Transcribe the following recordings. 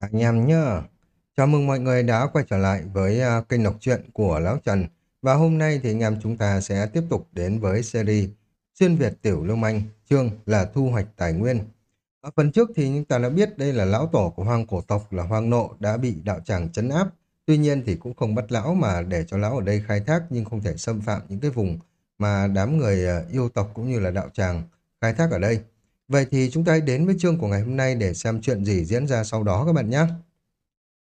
Anh em nhá. Chào mừng mọi người đã quay trở lại với uh, kênh đọc truyện của Lão Trần. Và hôm nay thì anh em chúng ta sẽ tiếp tục đến với series Xuyên Việt Tiểu Lưu Manh, chương là Thu hoạch tài nguyên. Ở phần trước thì chúng ta đã biết đây là lão tổ của hoang cổ tộc là hoang nộ đã bị đạo tràng chấn áp. Tuy nhiên thì cũng không bắt lão mà để cho lão ở đây khai thác nhưng không thể xâm phạm những cái vùng mà đám người à, yêu tộc cũng như là đạo tràng khai thác ở đây. Vậy thì chúng ta đến với chương của ngày hôm nay để xem chuyện gì diễn ra sau đó các bạn nhé.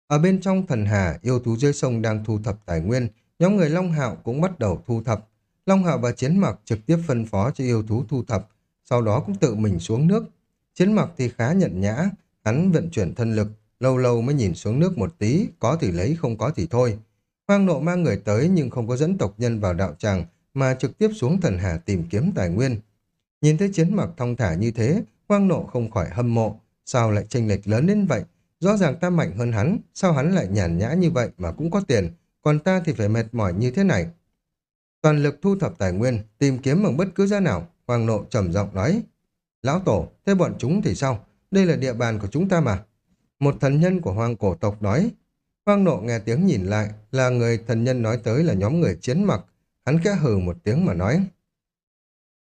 Ở bên trong thần hà, yêu thú dưới sông đang thu thập tài nguyên, nhóm người Long Hạo cũng bắt đầu thu thập. Long Hạo và Chiến Mặc trực tiếp phân phó cho yêu thú thu thập, sau đó cũng tự mình xuống nước. Chiến Mặc thì khá nhận nhã, hắn vận chuyển thân lực, lâu lâu mới nhìn xuống nước một tí, có thì lấy, không có thì thôi. Hoang nộ mang người tới nhưng không có dẫn tộc nhân vào đạo tràng, mà trực tiếp xuống thần hà tìm kiếm tài nguyên. Nhìn thấy chiến mặc thong thả như thế, hoang nộ không khỏi hâm mộ. Sao lại tranh lệch lớn đến vậy? Rõ ràng ta mạnh hơn hắn, sao hắn lại nhàn nhã như vậy mà cũng có tiền, còn ta thì phải mệt mỏi như thế này. Toàn lực thu thập tài nguyên, tìm kiếm bằng bất cứ giá nào, Hoàng nộ trầm giọng nói. Lão Tổ, thế bọn chúng thì sao? Đây là địa bàn của chúng ta mà. Một thần nhân của hoàng cổ tộc nói. Hoàng nộ nghe tiếng nhìn lại, là người thần nhân nói tới là nhóm người chiến mặc. Hắn khẽ hừ một tiếng mà nói.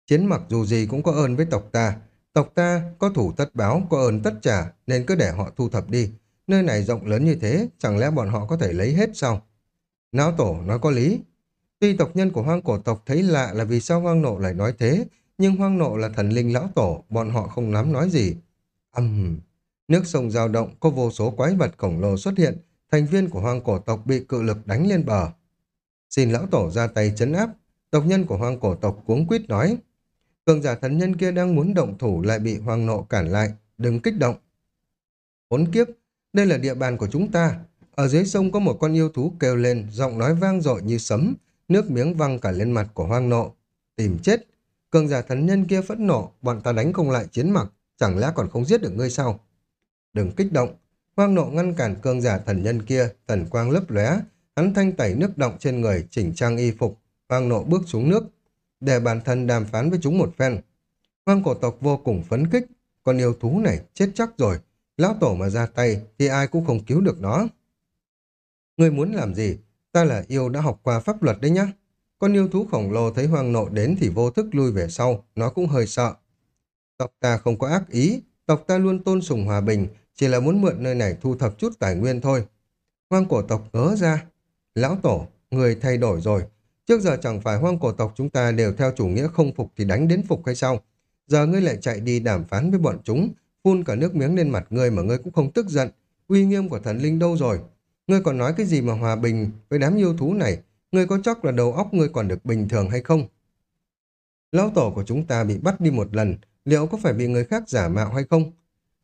Chiến mặc dù gì cũng có ơn với tộc ta. Tộc ta có thủ tất báo, có ơn tất trả, nên cứ để họ thu thập đi. Nơi này rộng lớn như thế, chẳng lẽ bọn họ có thể lấy hết sao? Não tổ nói có lý. Tuy tộc nhân của hoang cổ tộc thấy lạ là vì sao hoang nộ lại nói thế, nhưng hoang nộ là thần linh lão tổ, bọn họ không nắm nói gì. Âm... Uhm. Nước sông dao động, có vô số quái vật khổng lồ xuất hiện, thành viên của hoang cổ tộc bị cự lực đánh lên bờ. Xin lão tổ ra tay chấn áp, tộc nhân của hoang cổ tộc cuống quýt nói. Cường giả thần nhân kia đang muốn động thủ lại bị hoàng nộ cản lại. Đừng kích động. Hốn kiếp, đây là địa bàn của chúng ta. Ở dưới sông có một con yêu thú kêu lên, giọng nói vang dội như sấm, nước miếng văng cả lên mặt của hoang nộ. Tìm chết. Cường giả thần nhân kia phẫn nộ, bọn ta đánh không lại chiến mặc, chẳng lẽ còn không giết được ngươi sao? Đừng kích động. Hoang nộ ngăn cản cường giả thần nhân kia, thần quang lấp lóe, hắn thanh tẩy nước động trên người, chỉnh trang y phục. Hoang nộ bước xuống nước, để bản thân đàm phán với chúng một phen. Hoang cổ tộc vô cùng phấn khích, con yêu thú này chết chắc rồi, lão tổ mà ra tay thì ai cũng không cứu được nó. Ngươi muốn làm gì? Ta là yêu đã học qua pháp luật đấy nhá. Con yêu thú khổng lồ thấy hoang nộ đến thì vô thức lui về sau, nó cũng hơi sợ. Tộc ta không có ác ý, tộc ta luôn tôn sùng hòa bình, chỉ là muốn mượn nơi này thu thập chút tài nguyên thôi. Hoang cổ tộc ngớ ra. Lão tổ, người thay đổi rồi, Trước giờ chẳng phải hoang cổ tộc chúng ta đều theo chủ nghĩa không phục thì đánh đến phục hay sao? Giờ ngươi lại chạy đi đàm phán với bọn chúng, phun cả nước miếng lên mặt ngươi mà ngươi cũng không tức giận. Uy nghiêm của thần linh đâu rồi? Ngươi còn nói cái gì mà hòa bình với đám yêu thú này? Ngươi có chắc là đầu óc ngươi còn được bình thường hay không? Lão tổ của chúng ta bị bắt đi một lần, liệu có phải bị người khác giả mạo hay không?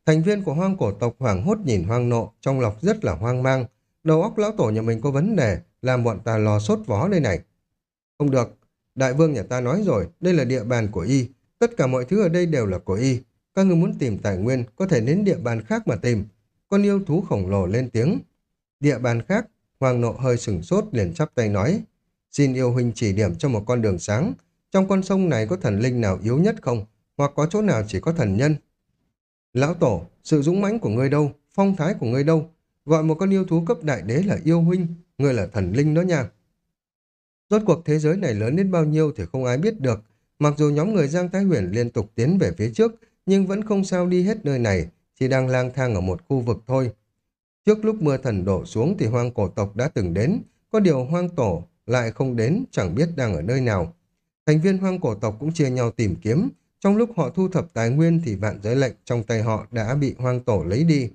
Thành viên của hoang cổ tộc hoảng hốt nhìn hoang nộ, trong lọc rất là hoang mang. Đầu óc lão tổ nhà mình có vấn đề, làm bọn ta lò sốt vó đây này. Không được, đại vương nhà ta nói rồi, đây là địa bàn của y, tất cả mọi thứ ở đây đều là của y. Các người muốn tìm tài nguyên, có thể đến địa bàn khác mà tìm. Con yêu thú khổng lồ lên tiếng. Địa bàn khác, Hoàng nộ hơi sừng sốt liền chắp tay nói. Xin yêu huynh chỉ điểm cho một con đường sáng. Trong con sông này có thần linh nào yếu nhất không? Hoặc có chỗ nào chỉ có thần nhân? Lão Tổ, sự dũng mãnh của ngươi đâu? Phong thái của ngươi đâu? Gọi một con yêu thú cấp đại đế là yêu huynh. Ngươi là thần linh đó nha. Rốt cuộc thế giới này lớn đến bao nhiêu thì không ai biết được. Mặc dù nhóm người Giang Thái Huyền liên tục tiến về phía trước, nhưng vẫn không sao đi hết nơi này, chỉ đang lang thang ở một khu vực thôi. Trước lúc mưa thần đổ xuống thì hoang cổ tộc đã từng đến, có điều hoang tổ lại không đến, chẳng biết đang ở nơi nào. Thành viên hoang cổ tộc cũng chia nhau tìm kiếm, trong lúc họ thu thập tài nguyên thì vạn giới lệnh trong tay họ đã bị hoang tổ lấy đi.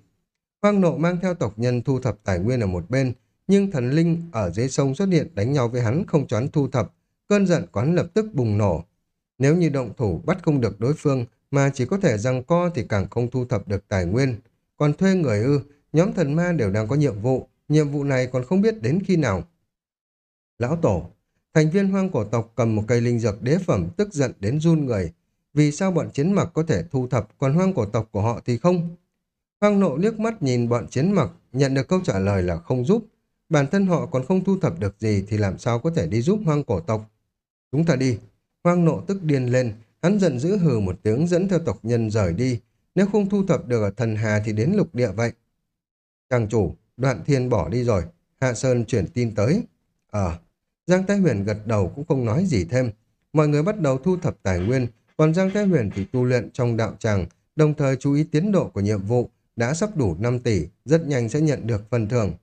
Hoang nộ mang theo tộc nhân thu thập tài nguyên ở một bên, nhưng thần linh ở dưới sông xuất hiện đánh nhau với hắn không cho hắn thu thập, cơn giận quán lập tức bùng nổ. Nếu như động thủ bắt không được đối phương mà chỉ có thể rằng co thì càng không thu thập được tài nguyên. Còn thuê người ư, nhóm thần ma đều đang có nhiệm vụ, nhiệm vụ này còn không biết đến khi nào. Lão Tổ, thành viên hoang cổ tộc cầm một cây linh dược đế phẩm tức giận đến run người. Vì sao bọn chiến mặc có thể thu thập còn hoang cổ tộc của họ thì không? Hoang nộ liếc mắt nhìn bọn chiến mặc, nhận được câu trả lời là không giúp. Bản thân họ còn không thu thập được gì thì làm sao có thể đi giúp hoang cổ tộc. Chúng ta đi. Hoang nộ tức điên lên, hắn giận dữ hừ một tiếng dẫn theo tộc nhân rời đi. Nếu không thu thập được ở thần hà thì đến lục địa vậy. Chàng chủ, đoạn thiên bỏ đi rồi. Hạ Sơn chuyển tin tới. Ờ, Giang Thái Huyền gật đầu cũng không nói gì thêm. Mọi người bắt đầu thu thập tài nguyên, còn Giang Thái Huyền thì tu luyện trong đạo tràng, đồng thời chú ý tiến độ của nhiệm vụ, đã sắp đủ 5 tỷ, rất nhanh sẽ nhận được phần thưởng.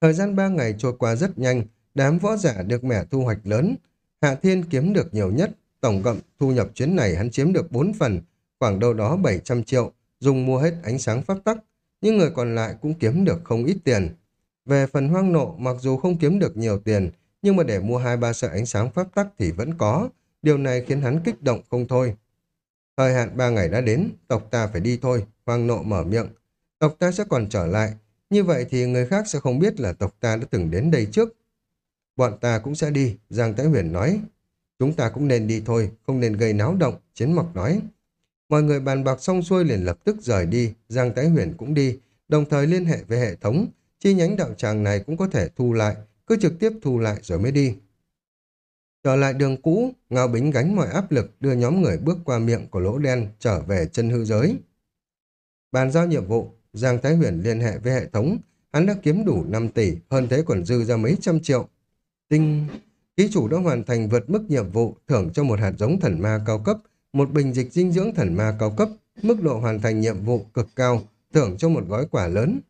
Thời gian 3 ngày trôi qua rất nhanh, đám võ giả được mẻ thu hoạch lớn. Hạ Thiên kiếm được nhiều nhất, tổng cộng thu nhập chuyến này hắn chiếm được 4 phần, khoảng đâu đó 700 triệu, dùng mua hết ánh sáng pháp tắc, nhưng người còn lại cũng kiếm được không ít tiền. Về phần hoang nộ, mặc dù không kiếm được nhiều tiền, nhưng mà để mua hai ba sợi ánh sáng pháp tắc thì vẫn có. Điều này khiến hắn kích động không thôi. Thời hạn ba ngày đã đến, tộc ta phải đi thôi, hoang nộ mở miệng. Tộc ta sẽ còn trở lại, như vậy thì người khác sẽ không biết là tộc ta đã từng đến đây trước. Bọn ta cũng sẽ đi, Giang Thái Huyền nói. Chúng ta cũng nên đi thôi, không nên gây náo động, Chiến Mộc nói. Mọi người bàn bạc xong xuôi liền lập tức rời đi, Giang Thái Huyền cũng đi, đồng thời liên hệ với hệ thống, chi nhánh đạo tràng này cũng có thể thu lại, cứ trực tiếp thu lại rồi mới đi. Trở lại đường cũ, Ngao Bính gánh mọi áp lực đưa nhóm người bước qua miệng của lỗ đen trở về chân hư giới. Bàn giao nhiệm vụ, Giang Thái Huyền liên hệ với hệ thống, hắn đã kiếm đủ 5 tỷ, hơn thế còn dư ra mấy trăm triệu. Tinh, ký chủ đã hoàn thành vượt mức nhiệm vụ, thưởng cho một hạt giống thần ma cao cấp, một bình dịch dinh dưỡng thần ma cao cấp, mức độ hoàn thành nhiệm vụ cực cao, thưởng cho một gói quả lớn.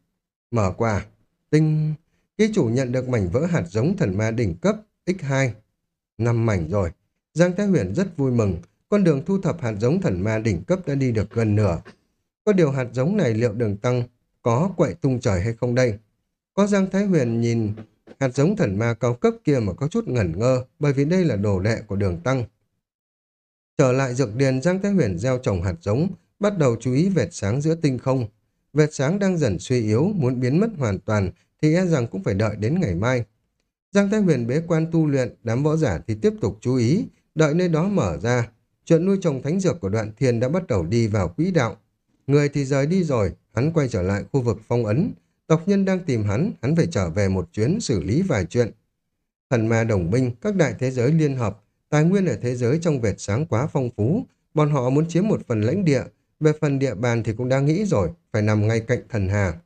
Mở quà, tinh, ký chủ nhận được mảnh vỡ hạt giống thần ma đỉnh cấp X2. năm mảnh rồi. Giang Thái Huyền rất vui mừng, con đường thu thập hạt giống thần ma đỉnh cấp đã đi được gần nửa. Có điều hạt giống này liệu đường tăng có quậy tung trời hay không đây? Có Giang Thái Huyền nhìn hạt giống thần ma cao cấp kia mà có chút ngẩn ngơ bởi vì đây là đồ đệ của đường tăng. Trở lại dược điền Giang Thái Huyền gieo trồng hạt giống, bắt đầu chú ý vệt sáng giữa tinh không. Vệt sáng đang dần suy yếu, muốn biến mất hoàn toàn thì e rằng cũng phải đợi đến ngày mai. Giang Thái Huyền bế quan tu luyện, đám võ giả thì tiếp tục chú ý, đợi nơi đó mở ra. Chuyện nuôi trồng thánh dược của đoạn thiên đã bắt đầu đi vào quỹ đạo. Người thì rời đi rồi, hắn quay trở lại khu vực phong ấn. Tộc nhân đang tìm hắn, hắn phải trở về một chuyến xử lý vài chuyện. Thần ma đồng minh, các đại thế giới liên hợp, tài nguyên ở thế giới trong vệt sáng quá phong phú. Bọn họ muốn chiếm một phần lãnh địa, về phần địa bàn thì cũng đã nghĩ rồi, phải nằm ngay cạnh thần hà.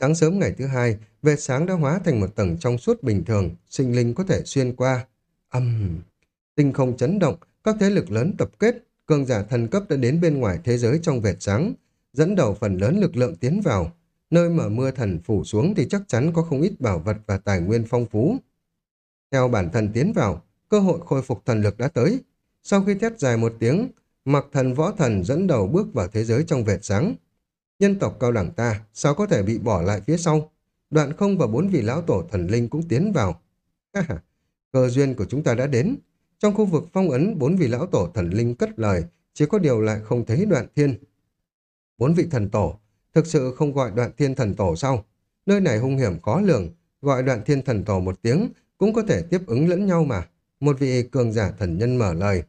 Sáng sớm ngày thứ hai, vệt sáng đã hóa thành một tầng trong suốt bình thường, sinh linh có thể xuyên qua. Âm! Uhm. tinh không chấn động, các thế lực lớn tập kết, cường giả thần cấp đã đến bên ngoài thế giới trong vệt sáng, dẫn đầu phần lớn lực lượng tiến vào. Nơi mà mưa thần phủ xuống thì chắc chắn có không ít bảo vật và tài nguyên phong phú. Theo bản thân tiến vào, cơ hội khôi phục thần lực đã tới. Sau khi thét dài một tiếng, mặc thần võ thần dẫn đầu bước vào thế giới trong vệt sáng. Nhân tộc cao đẳng ta sao có thể bị bỏ lại phía sau? Đoạn không và bốn vị lão tổ thần linh cũng tiến vào. Cơ duyên của chúng ta đã đến. Trong khu vực phong ấn, bốn vị lão tổ thần linh cất lời, chỉ có điều lại không thấy đoạn thiên. Bốn vị thần tổ, thực sự không gọi đoạn thiên thần tổ sao? Nơi này hung hiểm khó lường, gọi đoạn thiên thần tổ một tiếng, cũng có thể tiếp ứng lẫn nhau mà. Một vị cường giả thần nhân mở lời.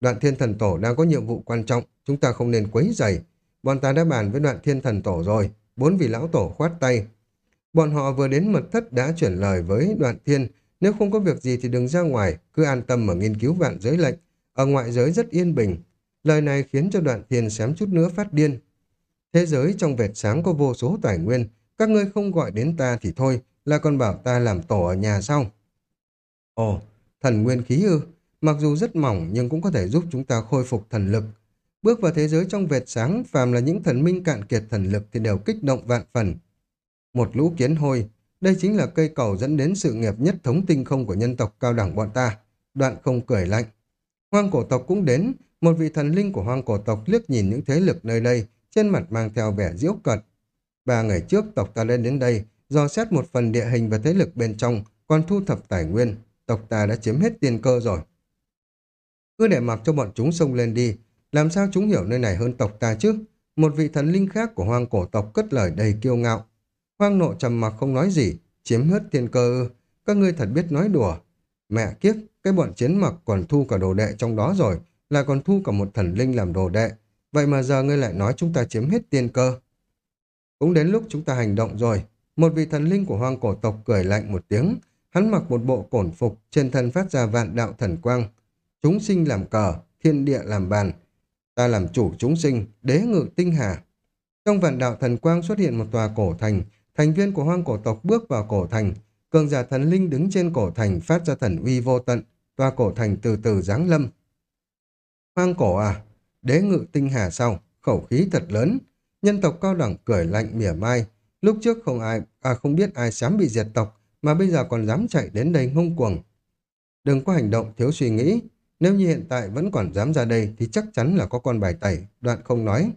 Đoạn thiên thần tổ đang có nhiệm vụ quan trọng, chúng ta không nên quấy rầy. Bọn ta đã bàn với đoạn thiên thần tổ rồi, bốn vị lão tổ khoát tay. Bọn họ vừa đến mật thất đã chuyển lời với đoạn thiên, nếu không có việc gì thì đừng ra ngoài, cứ an tâm mà nghiên cứu vạn giới lệnh. Ở ngoại giới rất yên bình. Lời này khiến cho đoạn thiên xém chút nữa phát điên. Thế giới trong vệt sáng có vô số tài nguyên, các ngươi không gọi đến ta thì thôi, là còn bảo ta làm tổ ở nhà sao? Ồ, thần nguyên khí ư, mặc dù rất mỏng nhưng cũng có thể giúp chúng ta khôi phục thần lực. Bước vào thế giới trong vệt sáng, phàm là những thần minh cạn kiệt thần lực thì đều kích động vạn phần. Một lũ kiến hôi, đây chính là cây cầu dẫn đến sự nghiệp nhất thống tinh không của nhân tộc cao đẳng bọn ta. Đoạn không cười lạnh. Hoang cổ tộc cũng đến, một vị thần linh của hoang cổ tộc liếc nhìn những thế lực nơi đây, trên mặt mang theo vẻ diễu cợt. Ba ngày trước tộc ta lên đến đây, do xét một phần địa hình và thế lực bên trong, còn thu thập tài nguyên, tộc ta đã chiếm hết tiền cơ rồi. Cứ để mặc cho bọn chúng xông lên đi, làm sao chúng hiểu nơi này hơn tộc ta chứ? Một vị thần linh khác của hoang cổ tộc cất lời đầy kiêu ngạo. Hoang nộ trầm mặc không nói gì, chiếm hết thiên cơ ư. Các ngươi thật biết nói đùa. Mẹ kiếp, cái bọn chiến mặc còn thu cả đồ đệ trong đó rồi, là còn thu cả một thần linh làm đồ đệ. Vậy mà giờ ngươi lại nói chúng ta chiếm hết tiền cơ. Cũng đến lúc chúng ta hành động rồi. Một vị thần linh của hoang cổ tộc cười lạnh một tiếng. Hắn mặc một bộ cổn phục, trên thân phát ra vạn đạo thần quang. Chúng sinh làm cờ, thiên địa làm bàn. Ta làm chủ chúng sinh, đế ngự tinh hà. Trong vạn đạo thần quang xuất hiện một tòa cổ thành, thành viên của hoang cổ tộc bước vào cổ thành. Cường giả thần linh đứng trên cổ thành phát ra thần uy vô tận, tòa cổ thành từ từ giáng lâm. Hoang cổ à, đế ngự tinh hà sau, khẩu khí thật lớn. Nhân tộc cao đẳng cười lạnh mỉa mai. Lúc trước không ai, à không biết ai dám bị diệt tộc, mà bây giờ còn dám chạy đến đây ngông cuồng. Đừng có hành động thiếu suy nghĩ. Nếu như hiện tại vẫn còn dám ra đây thì chắc chắn là có con bài tẩy, đoạn không nói.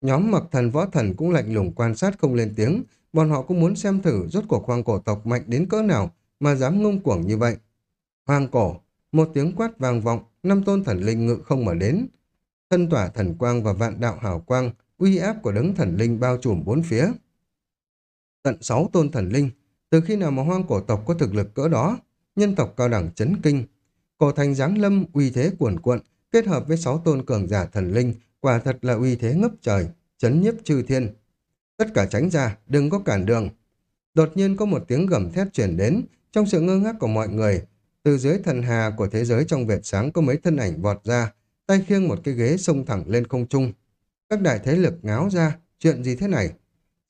Nhóm mặc thần võ thần cũng lạnh lùng quan sát không lên tiếng, bọn họ cũng muốn xem thử rốt cuộc hoàng cổ tộc mạnh đến cỡ nào mà dám ngông cuồng như vậy. Hoàng cổ, một tiếng quát vang vọng, năm tôn thần linh ngự không mà đến. Thân tỏa thần quang và vạn đạo hào quang, uy áp của đấng thần linh bao trùm bốn phía. Tận sáu tôn thần linh, từ khi nào mà hoang cổ tộc có thực lực cỡ đó, nhân tộc cao đẳng chấn kinh. Cổ thành giáng lâm uy thế cuồn cuộn, kết hợp với sáu tôn cường giả thần linh, quả thật là uy thế ngấp trời, chấn nhiếp chư thiên. Tất cả tránh ra, đừng có cản đường. Đột nhiên có một tiếng gầm thét truyền đến, trong sự ngơ ngác của mọi người, từ dưới thần hà của thế giới trong vệt sáng có mấy thân ảnh vọt ra, tay khiêng một cái ghế xông thẳng lên không trung. Các đại thế lực ngáo ra, chuyện gì thế này?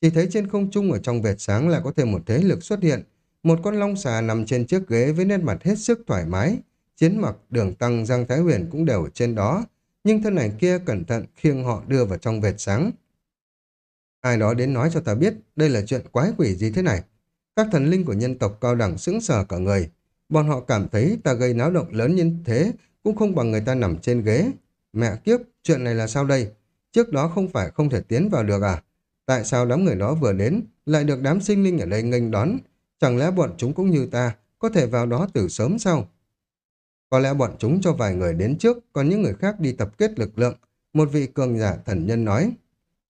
Chỉ thấy trên không trung ở trong vệt sáng lại có thêm một thế lực xuất hiện, một con long xà nằm trên chiếc ghế với nét mặt hết sức thoải mái. Chiến mặc, đường tăng, Giang Thái Huyền cũng đều ở trên đó, nhưng thân ảnh kia cẩn thận khiêng họ đưa vào trong vệt sáng. Ai đó đến nói cho ta biết đây là chuyện quái quỷ gì thế này. Các thần linh của nhân tộc cao đẳng sững sờ cả người. Bọn họ cảm thấy ta gây náo động lớn như thế cũng không bằng người ta nằm trên ghế. Mẹ kiếp, chuyện này là sao đây? Trước đó không phải không thể tiến vào được à? Tại sao đám người đó vừa đến lại được đám sinh linh ở đây nghênh đón? Chẳng lẽ bọn chúng cũng như ta, có thể vào đó từ sớm sao? Có lẽ bọn chúng cho vài người đến trước, còn những người khác đi tập kết lực lượng. Một vị cường giả thần nhân nói.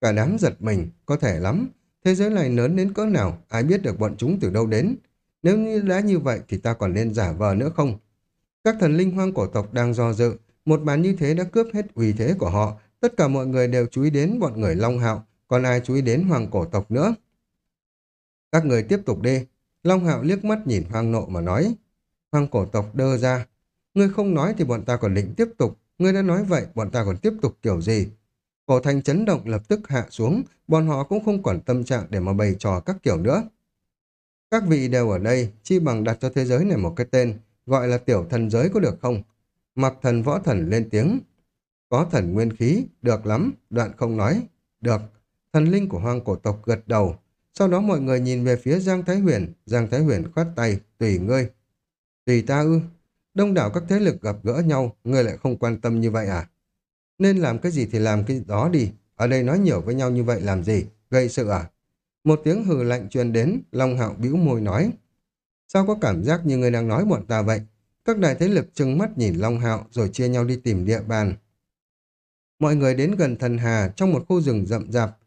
Cả đám giật mình, có thể lắm. Thế giới này lớn đến cỡ nào, ai biết được bọn chúng từ đâu đến. Nếu như đã như vậy thì ta còn nên giả vờ nữa không? Các thần linh hoang cổ tộc đang do dự. Một màn như thế đã cướp hết uy thế của họ. Tất cả mọi người đều chú ý đến bọn người Long Hạo, còn ai chú ý đến hoàng cổ tộc nữa. Các người tiếp tục đi. Long Hạo liếc mắt nhìn hoang nộ mà nói. Hoàng cổ tộc đơ ra. Ngươi không nói thì bọn ta còn định tiếp tục. Ngươi đã nói vậy, bọn ta còn tiếp tục kiểu gì? Cổ thành chấn động lập tức hạ xuống, bọn họ cũng không còn tâm trạng để mà bày trò các kiểu nữa. Các vị đều ở đây, chi bằng đặt cho thế giới này một cái tên, gọi là tiểu thần giới có được không? Mặc thần võ thần lên tiếng. Có thần nguyên khí, được lắm, đoạn không nói. Được, thần linh của hoang cổ tộc gật đầu. Sau đó mọi người nhìn về phía Giang Thái Huyền, Giang Thái Huyền khoát tay, tùy ngươi. Tùy ta ư, đông đảo các thế lực gặp gỡ nhau, ngươi lại không quan tâm như vậy à? Nên làm cái gì thì làm cái đó đi, ở đây nói nhiều với nhau như vậy làm gì, gây sự à? Một tiếng hừ lạnh truyền đến, Long Hạo bĩu môi nói. Sao có cảm giác như người đang nói bọn ta vậy? Các đại thế lực trừng mắt nhìn Long Hạo rồi chia nhau đi tìm địa bàn. Mọi người đến gần thần Hà trong một khu rừng rậm rạp.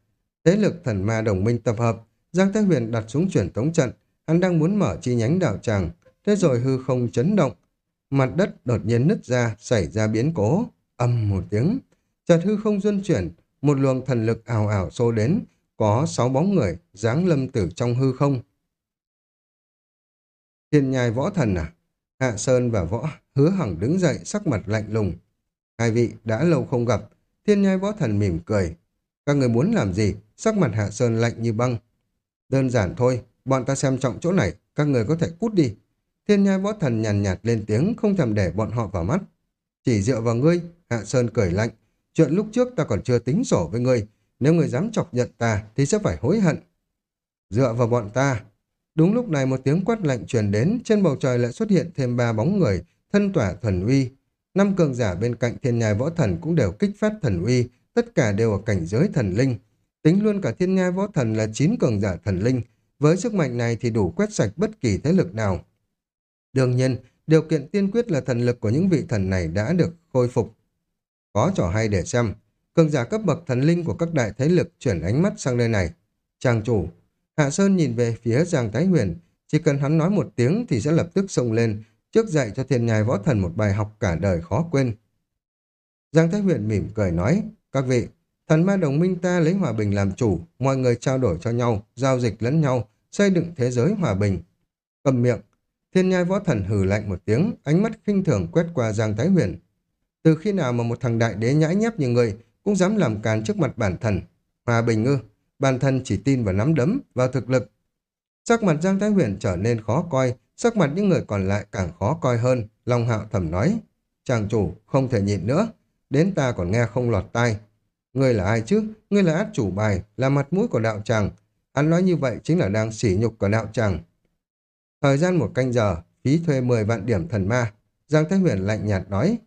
Thế lực thần ma đồng minh tập hợp. Giang Thái Huyền đặt xuống chuyển tống trận. Hắn đang muốn mở chi nhánh đảo tràng. Thế rồi hư không chấn động. Mặt đất đột nhiên nứt ra, xảy ra biến cố. Âm một tiếng. Chợt hư không duân chuyển. Một luồng thần lực ảo ảo xô đến. Có sáu bóng người giáng lâm từ trong hư không. Thiên nhai võ thần à? Hạ Sơn và võ hứa hằng đứng dậy sắc mặt lạnh lùng. Hai vị đã lâu không gặp. Thiên nhai võ thần mỉm cười. Các người muốn làm gì? Sắc mặt Hạ Sơn lạnh như băng. Đơn giản thôi, bọn ta xem trọng chỗ này, các người có thể cút đi. Thiên nhai võ thần nhàn nhạt, nhạt lên tiếng, không thèm để bọn họ vào mắt. Chỉ dựa vào ngươi, Hạ Sơn cười lạnh. Chuyện lúc trước ta còn chưa tính sổ với ngươi. Nếu ngươi dám chọc nhận ta thì sẽ phải hối hận. Dựa vào bọn ta. Đúng lúc này một tiếng quát lạnh truyền đến, trên bầu trời lại xuất hiện thêm ba bóng người, thân tỏa thần uy. Năm cường giả bên cạnh thiên nhai võ thần cũng đều kích phát thần uy, tất cả đều ở cảnh giới thần linh. Tính luôn cả thiên nhai võ thần là chín cường giả thần linh, với sức mạnh này thì đủ quét sạch bất kỳ thế lực nào. Đương nhiên, điều kiện tiên quyết là thần lực của những vị thần này đã được khôi phục. Có trò hay để xem, cường giả cấp bậc thần linh của các đại thế lực chuyển ánh mắt sang nơi này. Trang chủ, Hạ Sơn nhìn về phía Giang Thái Huyền, chỉ cần hắn nói một tiếng thì sẽ lập tức xông lên, trước dạy cho thiên nhai võ thần một bài học cả đời khó quên. Giang Thái Huyền mỉm cười nói, các vị, thần ma đồng minh ta lấy hòa bình làm chủ, mọi người trao đổi cho nhau, giao dịch lẫn nhau, xây dựng thế giới hòa bình. Cầm miệng, thiên nhai võ thần hừ lạnh một tiếng, ánh mắt khinh thường quét qua Giang Thái Huyền. Từ khi nào mà một thằng đại đế nhãi nhép như người cũng dám làm càn trước mặt bản thần, Hòa bình ư, bản thân chỉ tin vào nắm đấm, vào thực lực. Sắc mặt Giang Thái Huyền trở nên khó coi, sắc mặt những người còn lại càng khó coi hơn, Long Hạo thầm nói. Chàng chủ, không thể nhịn nữa, đến ta còn nghe không lọt tai. Ngươi là ai chứ? Ngươi là át chủ bài, là mặt mũi của đạo tràng. Hắn nói như vậy chính là đang sỉ nhục của đạo tràng. Thời gian một canh giờ, phí thuê 10 vạn điểm thần ma. Giang Thái Huyền lạnh nhạt nói.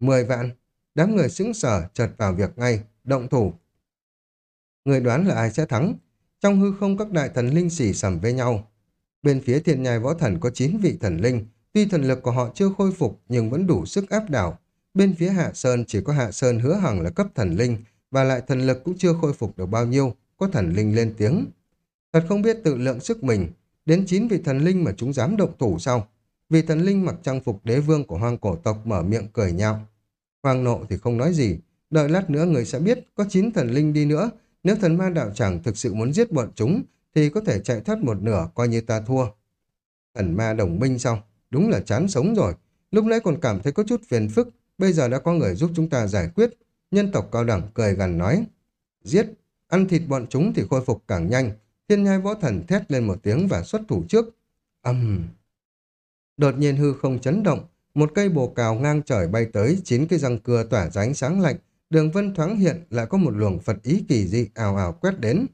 10 vạn. Đám người xứng sở chợt vào việc ngay, động thủ. Người đoán là ai sẽ thắng? Trong hư không các đại thần linh xỉ sầm với nhau. Bên phía thiên nhai võ thần có 9 vị thần linh, tuy thần lực của họ chưa khôi phục nhưng vẫn đủ sức áp đảo. Bên phía Hạ Sơn chỉ có Hạ Sơn hứa hằng là cấp thần linh, và lại thần lực cũng chưa khôi phục được bao nhiêu, có thần linh lên tiếng. Thật không biết tự lượng sức mình, đến chín vị thần linh mà chúng dám động thủ sao? Vị thần linh mặc trang phục đế vương của hoang cổ tộc mở miệng cười nhạo. Hoàng nộ thì không nói gì, đợi lát nữa người sẽ biết có chín thần linh đi nữa, nếu thần ma đạo tràng thực sự muốn giết bọn chúng thì có thể chạy thoát một nửa coi như ta thua. Thần ma đồng minh sao? Đúng là chán sống rồi. Lúc nãy còn cảm thấy có chút phiền phức, bây giờ đã có người giúp chúng ta giải quyết. Nhân tộc cao đẳng cười gần nói. Giết, ăn thịt bọn chúng thì khôi phục càng nhanh. Thiên nhai võ thần thét lên một tiếng và xuất thủ trước. Âm... Uhm. Đột nhiên hư không chấn động, một cây bồ cào ngang trời bay tới, chín cái răng cưa tỏa ra ánh sáng lạnh, đường vân thoáng hiện lại có một luồng Phật ý kỳ dị ảo ảo quét đến.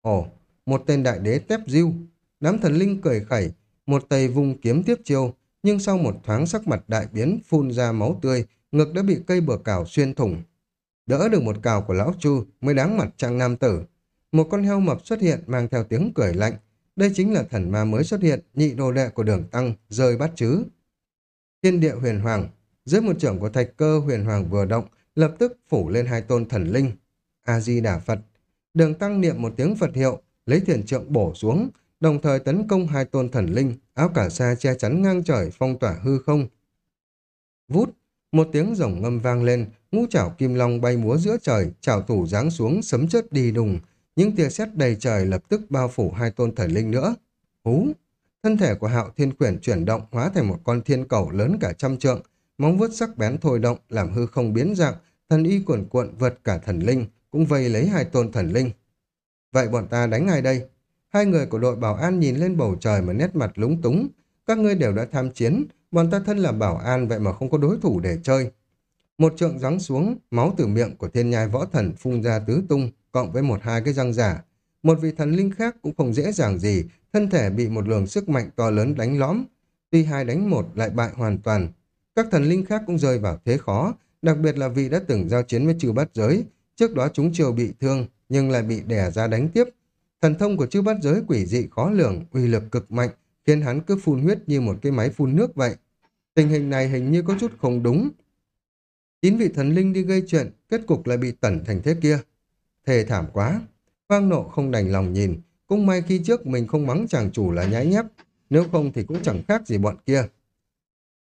Ồ, một tên đại đế tép diêu, đám thần linh cười khẩy, một tay vung kiếm tiếp chiêu, nhưng sau một thoáng sắc mặt đại biến phun ra máu tươi, ngực đã bị cây bồ cào xuyên thủng. Đỡ được một cào của lão Chu mới đáng mặt trang nam tử. Một con heo mập xuất hiện mang theo tiếng cười lạnh. Đây chính là thần ma mới xuất hiện, nhị đồ đệ của đường tăng, rơi bắt chứ. Thiên địa huyền hoàng, dưới một trưởng của thạch cơ huyền hoàng vừa động, lập tức phủ lên hai tôn thần linh. A-di-đà Phật. Đường tăng niệm một tiếng Phật hiệu, lấy thiền trượng bổ xuống, đồng thời tấn công hai tôn thần linh, áo cả sa che chắn ngang trời phong tỏa hư không. Vút, một tiếng rồng ngâm vang lên, ngũ chảo kim long bay múa giữa trời, chảo thủ giáng xuống sấm chớp đi đùng, những tia sét đầy trời lập tức bao phủ hai tôn thần linh nữa. Hú! Thân thể của hạo thiên quyển chuyển động hóa thành một con thiên cầu lớn cả trăm trượng, móng vuốt sắc bén thôi động làm hư không biến dạng, thần y cuộn cuộn vượt cả thần linh, cũng vây lấy hai tôn thần linh. Vậy bọn ta đánh ai đây? Hai người của đội bảo an nhìn lên bầu trời mà nét mặt lúng túng. Các ngươi đều đã tham chiến, bọn ta thân là bảo an vậy mà không có đối thủ để chơi. Một trượng giáng xuống, máu từ miệng của thiên nhai võ thần phun ra tứ tung, cộng với một hai cái răng giả. Một vị thần linh khác cũng không dễ dàng gì, thân thể bị một luồng sức mạnh to lớn đánh lõm. Tuy hai đánh một lại bại hoàn toàn. Các thần linh khác cũng rơi vào thế khó, đặc biệt là vị đã từng giao chiến với chư bát giới. Trước đó chúng triều bị thương, nhưng lại bị đè ra đánh tiếp. Thần thông của chư bát giới quỷ dị khó lường, uy lực cực mạnh, khiến hắn cứ phun huyết như một cái máy phun nước vậy. Tình hình này hình như có chút không đúng. Chín vị thần linh đi gây chuyện, kết cục lại bị tẩn thành thế kia. Thề thảm quá. Quang nộ không đành lòng nhìn, cũng may khi trước mình không mắng chàng chủ là nhái nhép, nếu không thì cũng chẳng khác gì bọn kia.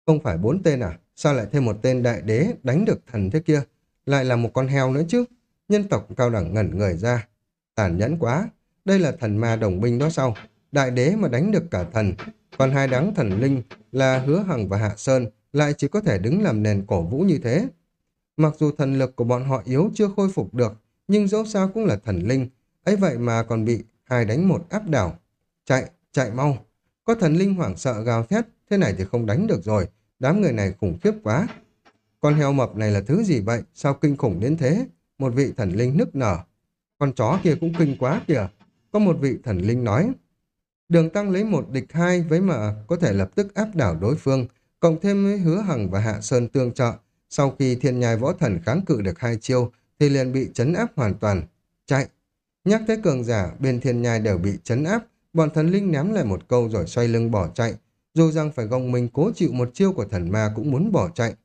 Không phải bốn tên à? Sao lại thêm một tên đại đế đánh được thần thế kia? Lại là một con heo nữa chứ? Nhân tộc cao đẳng ngẩn người ra. Tàn nhẫn quá. Đây là thần ma đồng binh đó sao? Đại đế mà đánh được cả thần. Còn hai đáng thần linh là Hứa Hằng và Hạ Sơn lại chỉ có thể đứng làm nền cổ vũ như thế. Mặc dù thần lực của bọn họ yếu chưa khôi phục được, nhưng dẫu sao cũng là thần linh. ấy vậy mà còn bị hai đánh một áp đảo. Chạy, chạy mau. Có thần linh hoảng sợ gào thét, thế này thì không đánh được rồi. Đám người này khủng khiếp quá. Con heo mập này là thứ gì vậy? Sao kinh khủng đến thế? Một vị thần linh nức nở. Con chó kia cũng kinh quá kìa. Có một vị thần linh nói. Đường tăng lấy một địch hai với mà có thể lập tức áp đảo đối phương, cộng thêm với hứa hằng và hạ sơn tương trợ. Sau khi thiên nhai võ thần kháng cự được hai chiêu, thì liền bị chấn áp hoàn toàn. Chạy! Nhắc tới cường giả, bên thiên nhai đều bị chấn áp, bọn thần linh ném lại một câu rồi xoay lưng bỏ chạy. Dù rằng phải gồng mình cố chịu một chiêu của thần ma cũng muốn bỏ chạy.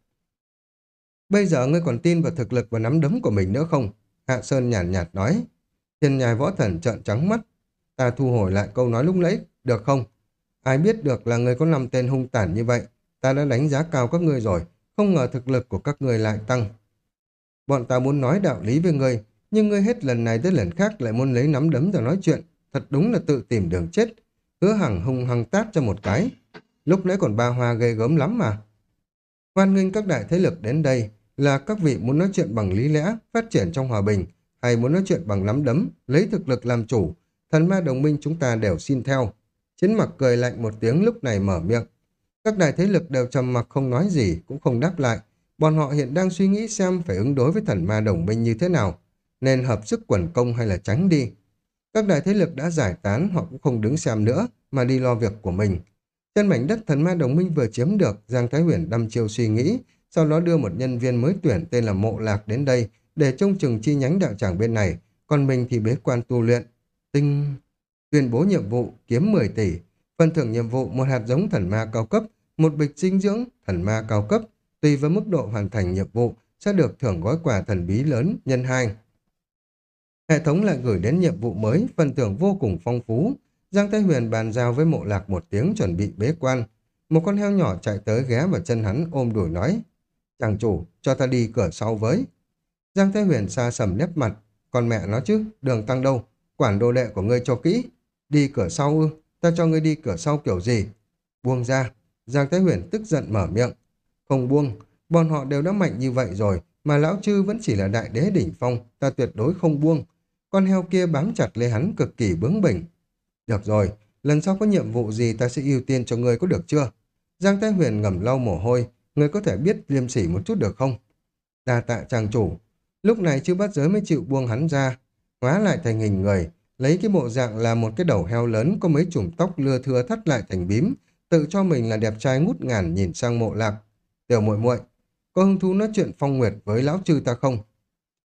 Bây giờ ngươi còn tin vào thực lực và nắm đấm của mình nữa không? Hạ Sơn nhàn nhạt, nhạt nói. Thiên nhai võ thần trợn trắng mắt. Ta thu hồi lại câu nói lúc nãy, được không? Ai biết được là người có năm tên hung tàn như vậy. Ta đã đánh giá cao các ngươi rồi, không ngờ thực lực của các ngươi lại tăng. Bọn ta muốn nói đạo lý với ngươi, nhưng ngươi hết lần này tới lần khác lại muốn lấy nắm đấm ra nói chuyện. Thật đúng là tự tìm đường chết. Hứa hằng hung hăng tát cho một cái. Lúc nãy còn ba hoa ghê gớm lắm mà. Hoan nghênh các đại thế lực đến đây là các vị muốn nói chuyện bằng lý lẽ, phát triển trong hòa bình, hay muốn nói chuyện bằng nắm đấm, lấy thực lực làm chủ, thần ma đồng minh chúng ta đều xin theo. Chiến mặc cười lạnh một tiếng lúc này mở miệng. Các đại thế lực đều trầm mặc không nói gì, cũng không đáp lại. Bọn họ hiện đang suy nghĩ xem phải ứng đối với thần ma đồng minh như thế nào, nên hợp sức quần công hay là tránh đi. Các đại thế lực đã giải tán, họ cũng không đứng xem nữa, mà đi lo việc của mình. Trên mảnh đất thần ma đồng minh vừa chiếm được, Giang Thái Huyền đăm chiêu suy nghĩ, sau đó đưa một nhân viên mới tuyển tên là Mộ Lạc đến đây để trông chừng chi nhánh đạo tràng bên này, còn mình thì bế quan tu luyện. Tinh tuyên bố nhiệm vụ kiếm 10 tỷ, phần thưởng nhiệm vụ một hạt giống thần ma cao cấp, một bịch dinh dưỡng thần ma cao cấp, tùy với mức độ hoàn thành nhiệm vụ sẽ được thưởng gói quà thần bí lớn nhân 2. Hệ thống lại gửi đến nhiệm vụ mới, phần thưởng vô cùng phong phú. Giang Thái Huyền bàn giao với mộ lạc một tiếng chuẩn bị bế quan. Một con heo nhỏ chạy tới ghé vào chân hắn ôm đuổi nói. Chàng chủ, cho ta đi cửa sau với. Giang Thái Huyền xa sầm nếp mặt. Con mẹ nó chứ, đường tăng đâu? Quản đồ đệ của ngươi cho kỹ. Đi cửa sau ư? Ta cho ngươi đi cửa sau kiểu gì? Buông ra. Giang Thái Huyền tức giận mở miệng. Không buông, bọn họ đều đã mạnh như vậy rồi, mà lão chư vẫn chỉ là đại đế đỉnh phong, ta tuyệt đối không buông. Con heo kia bám chặt lấy hắn cực kỳ bướng bỉnh. Được rồi, lần sau có nhiệm vụ gì ta sẽ ưu tiên cho ngươi có được chưa? Giang Thái Huyền ngầm lau mồ hôi, ngươi có thể biết liêm sỉ một chút được không? Đa tạ chàng chủ. Lúc này chư bắt giới mới chịu buông hắn ra, hóa lại thành hình người, lấy cái bộ dạng là một cái đầu heo lớn có mấy chùm tóc lưa thưa thắt lại thành bím, tự cho mình là đẹp trai ngút ngàn nhìn sang mộ lạc. Tiểu muội muội có hứng thú nói chuyện phong nguyệt với lão trừ ta không?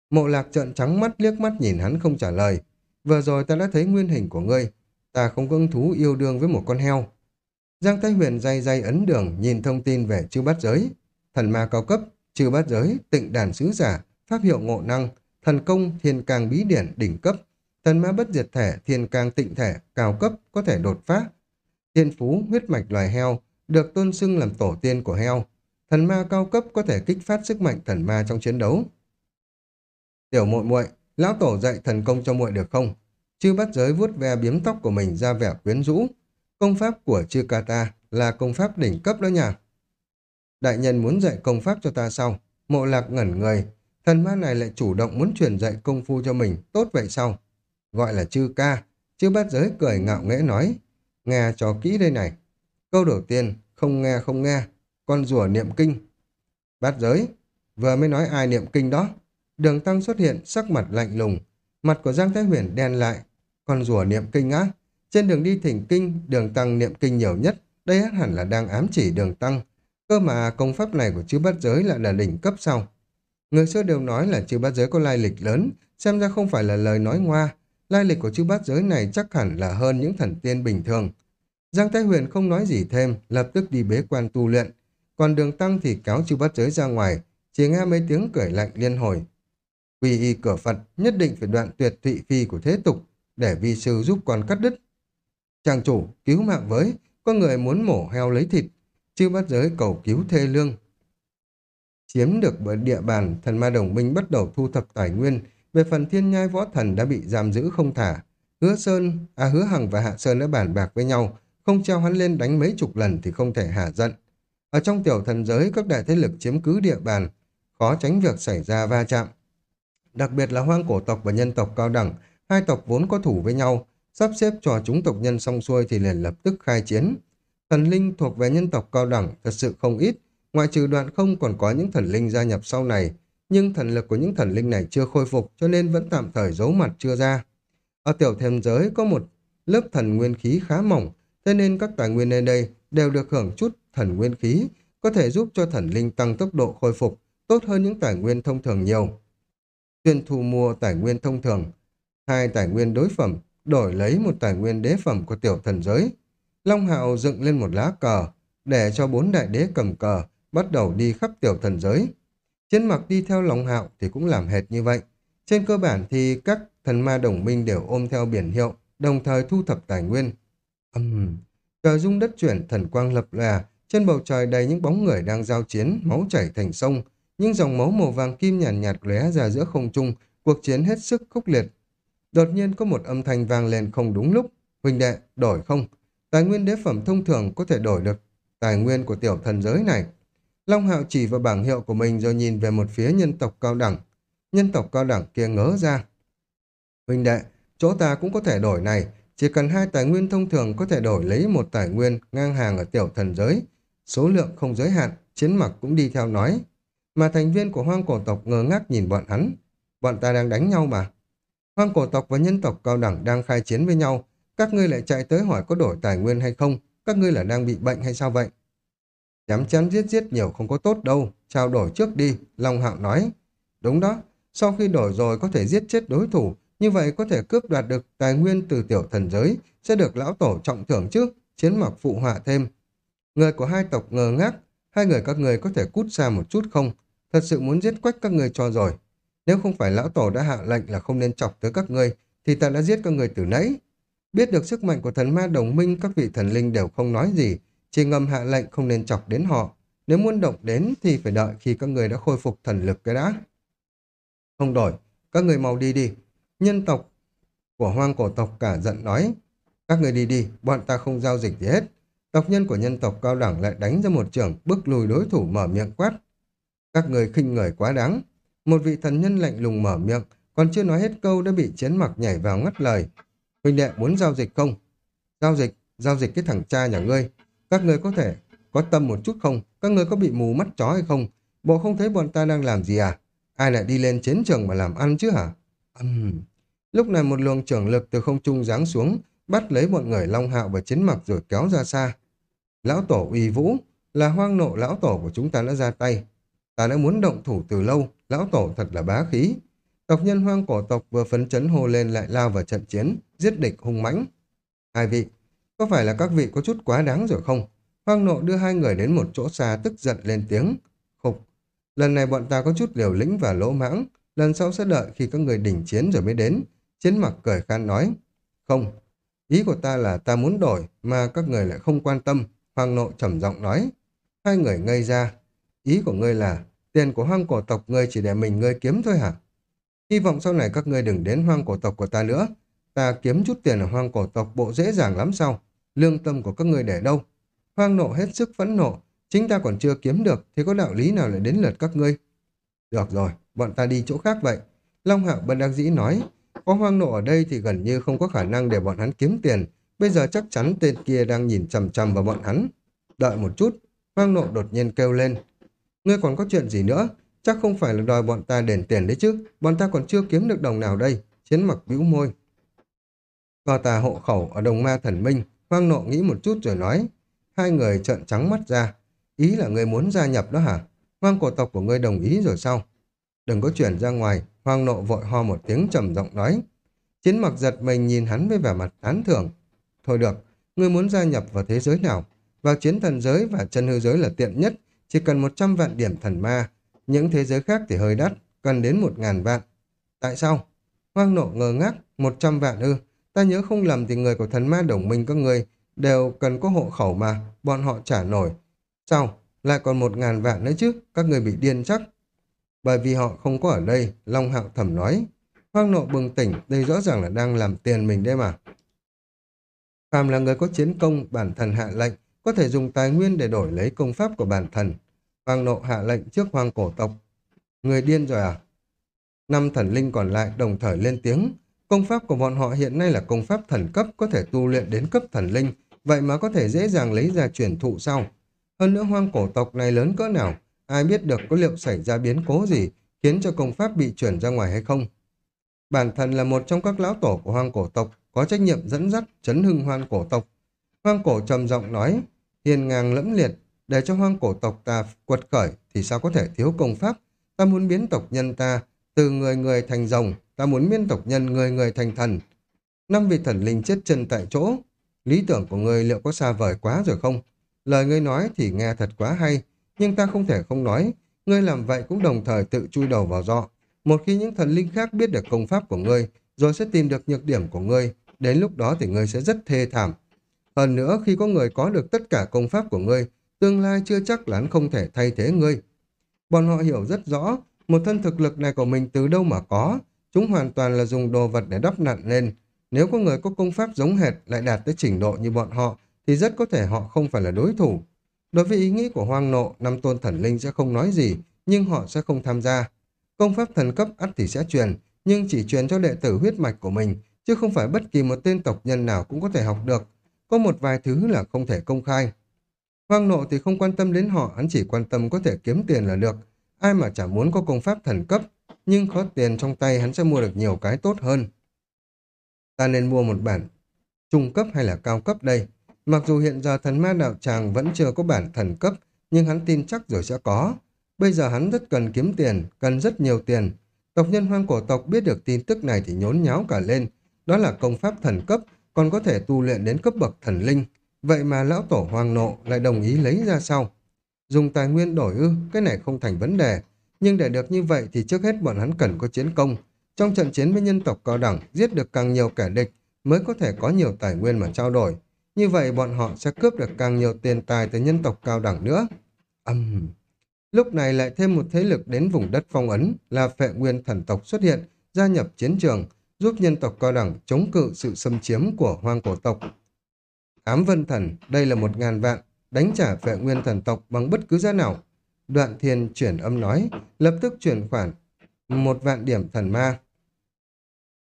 Mộ lạc trợn trắng mắt liếc mắt nhìn hắn không trả lời. Vừa rồi ta đã thấy nguyên hình của ngươi. Ta không có hứng thú yêu đương với một con heo. Giang Thái Huyền day day ấn đường nhìn thông tin về chư bát giới. Thần ma cao cấp, chư bát giới, tịnh đàn sứ giả, pháp hiệu ngộ năng, thần công, thiên càng bí điển, đỉnh cấp, thần ma bất diệt thể, thiên càng tịnh thể, cao cấp, có thể đột phá. Thiên phú, huyết mạch loài heo, được tôn xưng làm tổ tiên của heo. Thần ma cao cấp có thể kích phát sức mạnh thần ma trong chiến đấu. Tiểu muội muội, lão tổ dạy thần công cho muội được không? Chư bắt giới vuốt ve biếm tóc của mình ra vẻ quyến rũ. Công pháp của chư Kata là công pháp đỉnh cấp đó nhỉ? Đại nhân muốn dạy công pháp cho ta sao? Mộ lạc ngẩn người. Thần ma này lại chủ động muốn truyền dạy công phu cho mình. Tốt vậy sao? Gọi là chư ca. Chư bát giới cười ngạo nghễ nói. Nghe cho kỹ đây này. Câu đầu tiên, không nghe không nghe. Con rùa niệm kinh. Bát giới, vừa mới nói ai niệm kinh đó. Đường Tăng xuất hiện, sắc mặt lạnh lùng. Mặt của Giang Thái Huyền đen lại. Con rùa niệm kinh á. Trên đường đi thỉnh kinh, đường Tăng niệm kinh nhiều nhất. Đây hẳn là đang ám chỉ đường Tăng. Cơ mà công pháp này của chư bát giới lại là đỉnh cấp sau. Người xưa đều nói là chư bát giới có lai lịch lớn, xem ra không phải là lời nói ngoa. Lai lịch của chư bát giới này chắc hẳn là hơn những thần tiên bình thường. Giang Thái Huyền không nói gì thêm, lập tức đi bế quan tu luyện. Còn đường tăng thì kéo chư bát giới ra ngoài, chỉ nghe mấy tiếng cười lạnh liên hồi. Quy y cửa Phật nhất định phải đoạn tuyệt thụy phi của thế tục, để vi sư giúp con cắt đứt. Chàng chủ, cứu mạng với, có người muốn mổ heo lấy thịt, chư bát giới cầu cứu thê lương. Chiếm được bởi địa bàn, thần ma đồng minh bắt đầu thu thập tài nguyên, về phần thiên nhai võ thần đã bị giam giữ không thả. Hứa Sơn, à Hứa Hằng và Hạ Sơn đã bàn bạc với nhau, không treo hắn lên đánh mấy chục lần thì không thể hạ giận. Ở trong tiểu thần giới, các đại thế lực chiếm cứ địa bàn, khó tránh việc xảy ra va chạm. Đặc biệt là hoang cổ tộc và nhân tộc cao đẳng, hai tộc vốn có thủ với nhau, sắp xếp cho chúng tộc nhân xong xuôi thì liền lập tức khai chiến. Thần linh thuộc về nhân tộc cao đẳng thật sự không ít, ngoại trừ đoạn không còn có những thần linh gia nhập sau này, nhưng thần lực của những thần linh này chưa khôi phục cho nên vẫn tạm thời giấu mặt chưa ra. Ở tiểu thêm giới có một lớp thần nguyên khí khá mỏng, thế nên các tài nguyên nơi đây đều được hưởng chút thần nguyên khí, có thể giúp cho thần linh tăng tốc độ khôi phục, tốt hơn những tài nguyên thông thường nhiều. Chuyên thu mua tài nguyên thông thường, hai tài nguyên đối phẩm, đổi lấy một tài nguyên đế phẩm của tiểu thần giới. Long Hạo dựng lên một lá cờ, để cho bốn đại đế cầm cờ, bắt đầu đi khắp tiểu thần giới. Chiến mặc đi theo Long Hạo thì cũng làm hệt như vậy. Trên cơ bản thì các thần ma đồng minh đều ôm theo biển hiệu, đồng thời thu thập tài nguyên. Uhm, cờ rung đất chuyển, thần quang lập lòe, trên bầu trời đầy những bóng người đang giao chiến, máu chảy thành sông, những dòng máu màu vàng kim nhàn nhạt, nhạt lóe ra giữa không trung, cuộc chiến hết sức khốc liệt. Đột nhiên có một âm thanh vang lên không đúng lúc, huynh đệ, đổi không? Tài nguyên đế phẩm thông thường có thể đổi được tài nguyên của tiểu thần giới này. Long Hạo chỉ vào bảng hiệu của mình rồi nhìn về một phía nhân tộc cao đẳng. Nhân tộc cao đẳng kia ngớ ra. Huynh đệ, chỗ ta cũng có thể đổi này, chỉ cần hai tài nguyên thông thường có thể đổi lấy một tài nguyên ngang hàng ở tiểu thần giới. Số lượng không giới hạn, chiến mặc cũng đi theo nói. Mà thành viên của hoang cổ tộc ngơ ngác nhìn bọn hắn. Bọn ta đang đánh nhau mà. Hoang cổ tộc và nhân tộc cao đẳng đang khai chiến với nhau. Các ngươi lại chạy tới hỏi có đổi tài nguyên hay không? Các ngươi là đang bị bệnh hay sao vậy? Chém chém giết giết nhiều không có tốt đâu. Trao đổi trước đi, Long Hạo nói. Đúng đó, sau khi đổi rồi có thể giết chết đối thủ, như vậy có thể cướp đoạt được tài nguyên từ tiểu thần giới, sẽ được lão tổ trọng thưởng trước, chiến mặc phụ họa thêm. Người của hai tộc ngờ ngác, hai người các người có thể cút xa một chút không? Thật sự muốn giết quách các người cho rồi. Nếu không phải lão tổ đã hạ lệnh là không nên chọc tới các người thì ta đã giết các người từ nãy. Biết được sức mạnh của thần ma đồng minh, các vị thần linh đều không nói gì, chỉ ngầm hạ lệnh không nên chọc đến họ. Nếu muốn động đến thì phải đợi khi các người đã khôi phục thần lực cái đã. Không đổi, các người mau đi đi. Nhân tộc của hoang cổ tộc cả giận nói, các người đi đi, bọn ta không giao dịch gì hết. Tộc nhân của nhân tộc cao đẳng lại đánh ra một trường, bức lùi đối thủ mở miệng quát. Các người khinh người quá đáng. Một vị thần nhân lạnh lùng mở miệng, còn chưa nói hết câu đã bị chiến mặc nhảy vào ngắt lời. Huynh đệ muốn giao dịch không? Giao dịch, giao dịch cái thằng cha nhà ngươi. Các người có thể có tâm một chút không? Các người có bị mù mắt chó hay không? Bộ không thấy bọn ta đang làm gì à? Ai lại đi lên chiến trường mà làm ăn chứ hả? Uhm. Lúc này một luồng trưởng lực từ không trung giáng xuống, bắt lấy bọn người Long Hạo và chiến mặc rồi kéo ra xa. Lão Tổ uy vũ, là hoang nộ lão Tổ của chúng ta đã ra tay. Ta đã muốn động thủ từ lâu, lão Tổ thật là bá khí. Tộc nhân hoang cổ tộc vừa phấn chấn hô lên lại lao vào trận chiến, giết địch hung mãnh. Hai vị, có phải là các vị có chút quá đáng rồi không? Hoang nộ đưa hai người đến một chỗ xa tức giận lên tiếng. Khục, lần này bọn ta có chút liều lĩnh và lỗ mãng, lần sau sẽ đợi khi các người đỉnh chiến rồi mới đến. Chiến mặc cười khan nói. Không, ý của ta là ta muốn đổi mà các người lại không quan tâm. Hoàng nộ trầm giọng nói. Hai người ngây ra. Ý của ngươi là tiền của hoang cổ tộc ngươi chỉ để mình ngươi kiếm thôi hả? Hy vọng sau này các ngươi đừng đến hoang cổ tộc của ta nữa. Ta kiếm chút tiền ở hoang cổ tộc bộ dễ dàng lắm sao? Lương tâm của các ngươi để đâu? Hoang nộ hết sức phẫn nộ. Chính ta còn chưa kiếm được thì có đạo lý nào lại đến lượt các ngươi? Được rồi, bọn ta đi chỗ khác vậy. Long Hạo bần đắc dĩ nói, có hoang nộ ở đây thì gần như không có khả năng để bọn hắn kiếm tiền. Bây giờ chắc chắn tên kia đang nhìn chằm chằm vào bọn hắn. Đợi một chút, hoang nộ đột nhiên kêu lên. Ngươi còn có chuyện gì nữa? Chắc không phải là đòi bọn ta đền tiền đấy chứ. Bọn ta còn chưa kiếm được đồng nào đây. Chiến mặc bĩu môi. Vào tà hộ khẩu ở đồng ma thần minh, hoang nộ nghĩ một chút rồi nói. Hai người trợn trắng mắt ra. Ý là ngươi muốn gia nhập đó hả? Hoang cổ tộc của ngươi đồng ý rồi sao? Đừng có chuyển ra ngoài, hoang nộ vội ho một tiếng trầm giọng nói. Chiến mặc giật mình nhìn hắn với vẻ mặt tán thưởng. Thôi được, ngươi muốn gia nhập vào thế giới nào? Vào chiến thần giới và chân hư giới là tiện nhất, chỉ cần 100 vạn điểm thần ma. Những thế giới khác thì hơi đắt, cần đến 1.000 vạn. Tại sao? Hoang nộ ngờ ngác, 100 vạn ư. Ta nhớ không lầm thì người của thần ma đồng minh các người đều cần có hộ khẩu mà, bọn họ trả nổi. Sao? Lại còn 1.000 vạn nữa chứ, các người bị điên chắc. Bởi vì họ không có ở đây, Long Hạo thầm nói. Hoang nộ bừng tỉnh, đây rõ ràng là đang làm tiền mình đây mà. Phàm là người có chiến công, bản thần hạ lệnh, có thể dùng tài nguyên để đổi lấy công pháp của bản thần. Hoàng nộ hạ lệnh trước hoàng cổ tộc. Người điên rồi à? Năm thần linh còn lại đồng thời lên tiếng. Công pháp của bọn họ hiện nay là công pháp thần cấp có thể tu luyện đến cấp thần linh, vậy mà có thể dễ dàng lấy ra truyền thụ sau. Hơn nữa hoang cổ tộc này lớn cỡ nào, ai biết được có liệu xảy ra biến cố gì khiến cho công pháp bị chuyển ra ngoài hay không. Bản thân là một trong các lão tổ của hoang cổ tộc, có trách nhiệm dẫn dắt chấn hưng hoang cổ tộc. Hoang cổ trầm giọng nói, hiền ngang lẫm liệt, để cho hoang cổ tộc ta quật khởi thì sao có thể thiếu công pháp. Ta muốn biến tộc nhân ta từ người người thành rồng, ta muốn biến tộc nhân người người thành thần. Năm vị thần linh chết chân tại chỗ. Lý tưởng của người liệu có xa vời quá rồi không? Lời ngươi nói thì nghe thật quá hay, nhưng ta không thể không nói. Ngươi làm vậy cũng đồng thời tự chui đầu vào giọ. Một khi những thần linh khác biết được công pháp của ngươi, rồi sẽ tìm được nhược điểm của ngươi, đến lúc đó thì ngươi sẽ rất thê thảm. Hơn nữa, khi có người có được tất cả công pháp của ngươi, tương lai chưa chắc là không thể thay thế ngươi. Bọn họ hiểu rất rõ, một thân thực lực này của mình từ đâu mà có, chúng hoàn toàn là dùng đồ vật để đắp nặn lên. Nếu có người có công pháp giống hệt lại đạt tới trình độ như bọn họ, thì rất có thể họ không phải là đối thủ. Đối với ý nghĩ của hoang nộ, năm tôn thần linh sẽ không nói gì, nhưng họ sẽ không tham gia. Công pháp thần cấp ắt thì sẽ truyền, nhưng chỉ truyền cho đệ tử huyết mạch của mình, chứ không phải bất kỳ một tên tộc nhân nào cũng có thể học được. Có một vài thứ là không thể công khai. Hoang nộ thì không quan tâm đến họ, hắn chỉ quan tâm có thể kiếm tiền là được. Ai mà chả muốn có công pháp thần cấp, nhưng có tiền trong tay hắn sẽ mua được nhiều cái tốt hơn. Ta nên mua một bản trung cấp hay là cao cấp đây? Mặc dù hiện giờ thần ma đạo tràng vẫn chưa có bản thần cấp, nhưng hắn tin chắc rồi sẽ có. Bây giờ hắn rất cần kiếm tiền, cần rất nhiều tiền. Tộc nhân hoang cổ tộc biết được tin tức này thì nhốn nháo cả lên. Đó là công pháp thần cấp, còn có thể tu luyện đến cấp bậc thần linh. Vậy mà lão tổ hoang nộ lại đồng ý lấy ra sau. Dùng tài nguyên đổi ư, cái này không thành vấn đề. Nhưng để được như vậy thì trước hết bọn hắn cần có chiến công. Trong trận chiến với nhân tộc cao đẳng, giết được càng nhiều kẻ địch mới có thể có nhiều tài nguyên mà trao đổi. Như vậy bọn họ sẽ cướp được càng nhiều tiền tài từ nhân tộc cao đẳng nữa. Âm... Uhm. Lúc này lại thêm một thế lực đến vùng đất phong ấn là phệ nguyên thần tộc xuất hiện, gia nhập chiến trường, giúp nhân tộc cao đẳng chống cự sự xâm chiếm của hoang cổ tộc. Ám vân thần, đây là một ngàn vạn, đánh trả phệ nguyên thần tộc bằng bất cứ giá nào. Đoạn thiên chuyển âm nói, lập tức chuyển khoản một vạn điểm thần ma.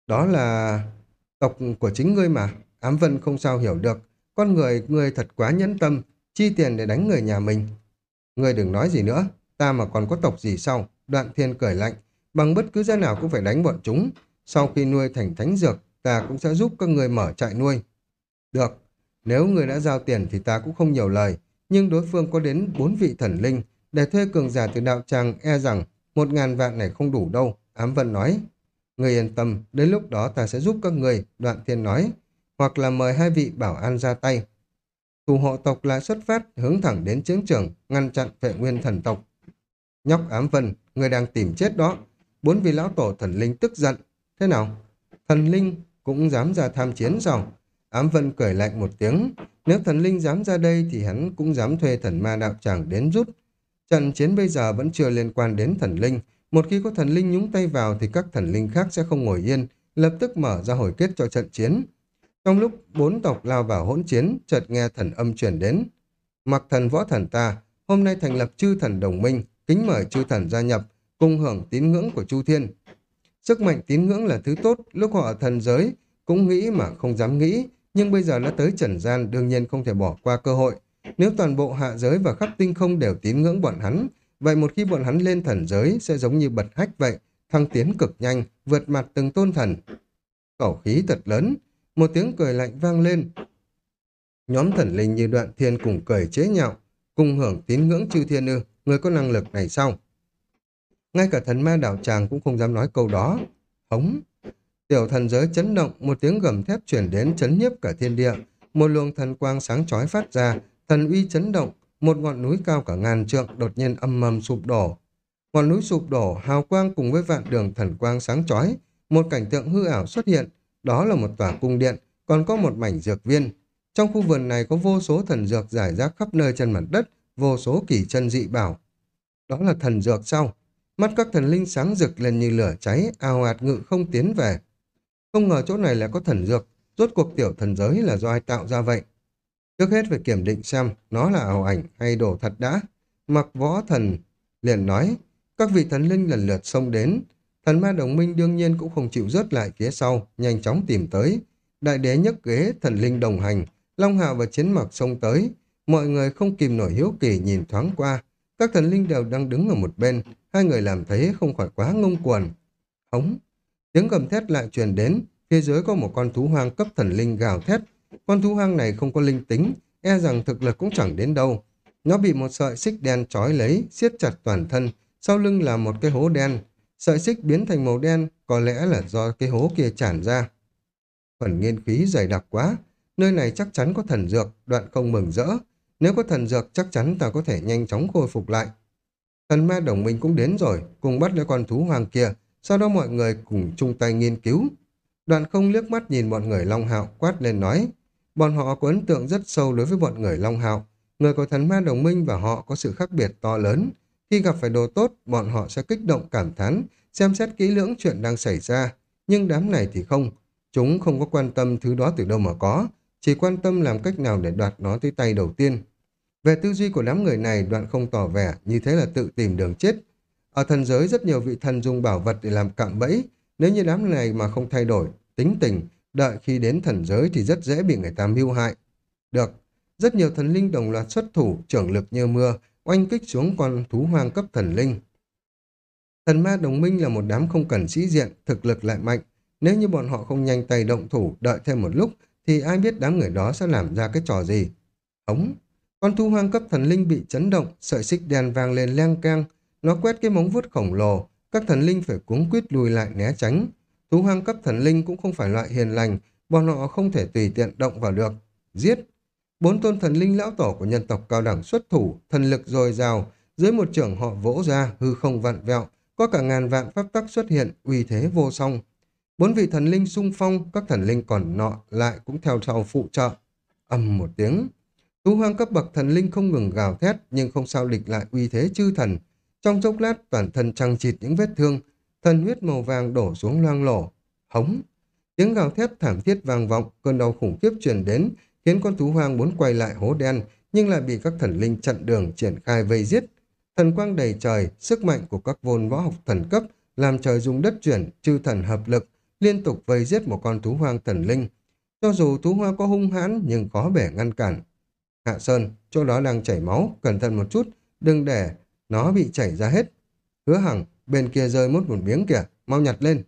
Đó là tộc của chính ngươi mà, ám vân không sao hiểu được. Con người, ngươi thật quá nhẫn tâm, chi tiền để đánh người nhà mình. Ngươi đừng nói gì nữa, ta mà còn có tộc gì sau? Đoạn thiên cười lạnh, bằng bất cứ giá nào cũng phải đánh bọn chúng. Sau khi nuôi thành thánh dược, ta cũng sẽ giúp các người mở trại nuôi. Được, nếu người đã giao tiền thì ta cũng không nhiều lời, nhưng đối phương có đến bốn vị thần linh, để thuê cường giả từ đạo tràng e rằng một ngàn vạn này không đủ đâu, ám vân nói. Người yên tâm, đến lúc đó ta sẽ giúp các người, đoạn thiên nói, hoặc là mời hai vị bảo an ra tay. Thủ hộ tộc lại xuất phát, hướng thẳng đến chiến trường, ngăn chặn vệ nguyên thần tộc. Nhóc ám vân, người đang tìm chết đó. Bốn vị lão tổ thần linh tức giận. Thế nào? Thần linh cũng dám ra tham chiến sao? Ám vân cười lạnh một tiếng. Nếu thần linh dám ra đây thì hắn cũng dám thuê thần ma đạo tràng đến rút. Trận chiến bây giờ vẫn chưa liên quan đến thần linh. Một khi có thần linh nhúng tay vào thì các thần linh khác sẽ không ngồi yên, lập tức mở ra hồi kết cho trận chiến. Trong lúc bốn tộc lao vào hỗn chiến, chợt nghe thần âm truyền đến. Mặc thần võ thần ta, hôm nay thành lập chư thần đồng minh, kính mời chư thần gia nhập, cùng hưởng tín ngưỡng của Chu Thiên. Sức mạnh tín ngưỡng là thứ tốt, lúc họ ở thần giới cũng nghĩ mà không dám nghĩ, nhưng bây giờ đã tới trần gian đương nhiên không thể bỏ qua cơ hội. Nếu toàn bộ hạ giới và khắp tinh không đều tín ngưỡng bọn hắn, vậy một khi bọn hắn lên thần giới sẽ giống như bật hách vậy, thăng tiến cực nhanh, vượt mặt từng tôn thần. Khẩu khí thật lớn, một tiếng cười lạnh vang lên. Nhóm thần linh như đoạn thiên cùng cười chế nhạo, cùng hưởng tín ngưỡng chư thiên ư, người có năng lực này sao? Ngay cả thần ma đảo tràng cũng không dám nói câu đó. Hống! Tiểu thần giới chấn động, một tiếng gầm thép chuyển đến chấn nhiếp cả thiên địa. Một luồng thần quang sáng chói phát ra, thần uy chấn động, một ngọn núi cao cả ngàn trượng đột nhiên âm mầm sụp đổ. Ngọn núi sụp đổ, hào quang cùng với vạn đường thần quang sáng chói, một cảnh tượng hư ảo xuất hiện, đó là một tòa cung điện, còn có một mảnh dược viên. Trong khu vườn này có vô số thần dược giải rác khắp nơi trên mặt đất, vô số kỳ chân dị bảo. Đó là thần dược sao? Mắt các thần linh sáng rực lên như lửa cháy, ào ạt ngự không tiến về. Không ngờ chỗ này lại có thần dược, rốt cuộc tiểu thần giới là do ai tạo ra vậy? Trước hết phải kiểm định xem nó là ảo ảnh hay đồ thật đã. Mặc võ thần liền nói, các vị thần linh lần lượt xông đến. Thần ma đồng minh đương nhiên cũng không chịu rớt lại phía sau, nhanh chóng tìm tới. Đại đế nhấc ghế, thần linh đồng hành, Long Hạo và Chiến Mặc xông tới. Mọi người không kìm nổi hiếu kỳ nhìn thoáng qua. Các thần linh đều đang đứng ở một bên, hai người làm thế không khỏi quá ngông cuồng. Hống! Tiếng gầm thét lại truyền đến, phía dưới có một con thú hoang cấp thần linh gào thét, con thú hoang này không có linh tính, e rằng thực lực cũng chẳng đến đâu. Nó bị một sợi xích đen trói lấy, siết chặt toàn thân, sau lưng là một cái hố đen. Sợi xích biến thành màu đen, có lẽ là do cái hố kia tràn ra. Phần nghiên khí dày đặc quá, nơi này chắc chắn có thần dược, đoạn không mừng rỡ. Nếu có thần dược chắc chắn ta có thể nhanh chóng khôi phục lại. Thần ma đồng minh cũng đến rồi, cùng bắt lấy con thú hoàng kia, sau đó mọi người cùng chung tay nghiên cứu. Đoạn không liếc mắt nhìn bọn người Long Hạo quát lên nói, Bọn họ có ấn tượng rất sâu đối với bọn người Long Hạo. Người của thần ma đồng minh và họ có sự khác biệt to lớn. Khi gặp phải đồ tốt, bọn họ sẽ kích động cảm thán, xem xét kỹ lưỡng chuyện đang xảy ra. Nhưng đám này thì không. Chúng không có quan tâm thứ đó từ đâu mà có, chỉ quan tâm làm cách nào để đoạt nó tới tay đầu tiên. Về tư duy của đám người này, đoạn không tỏ vẻ, như thế là tự tìm đường chết. Ở thần giới rất nhiều vị thần dùng bảo vật để làm cạm bẫy, Nếu như đám này mà không thay đổi, tính tình, đợi khi đến thần giới thì rất dễ bị người ta mưu hại. Được, rất nhiều thần linh đồng loạt xuất thủ, trưởng lực như mưa, oanh kích xuống con thú hoang cấp thần linh. Thần ma đồng minh là một đám không cần sĩ diện, thực lực lại mạnh. Nếu như bọn họ không nhanh tay động thủ, đợi thêm một lúc, thì ai biết đám người đó sẽ làm ra cái trò gì. Ống, con thú hoang cấp thần linh bị chấn động, sợi xích đèn vàng lên leng keng, nó quét cái móng vuốt khổng lồ, các thần linh phải cuống quýt lùi lại né tránh. Thú hoang cấp thần linh cũng không phải loại hiền lành, bọn họ không thể tùy tiện động vào được. Giết! Bốn tôn thần linh lão tổ của nhân tộc cao đẳng xuất thủ, thần lực dồi dào, dưới một trưởng họ vỗ ra, hư không vặn vẹo, có cả ngàn vạn pháp tắc xuất hiện, uy thế vô song. Bốn vị thần linh sung phong, các thần linh còn nọ lại cũng theo sau phụ trợ. âm một tiếng. Thú hoang cấp bậc thần linh không ngừng gào thét, nhưng không sao địch lại uy thế chư thần. Trong chốc lát, toàn thân trăng chịt những vết thương, thần huyết màu vàng đổ xuống loang lổ. Hống! Tiếng gào thét thảm thiết vang vọng, cơn đau khủng khiếp truyền đến, khiến con thú hoang muốn quay lại hố đen, nhưng lại bị các thần linh chặn đường triển khai vây giết. Thần quang đầy trời, sức mạnh của các vôn võ học thần cấp làm trời dùng đất chuyển, chư thần hợp lực, liên tục vây giết một con thú hoang thần linh. Cho dù thú hoa có hung hãn nhưng khó bể ngăn cản. Hạ Sơn, chỗ đó đang chảy máu, cẩn thận một chút, đừng để nó bị chảy ra hết. Hứa hằng, bên kia rơi mất một miếng kìa, mau nhặt lên.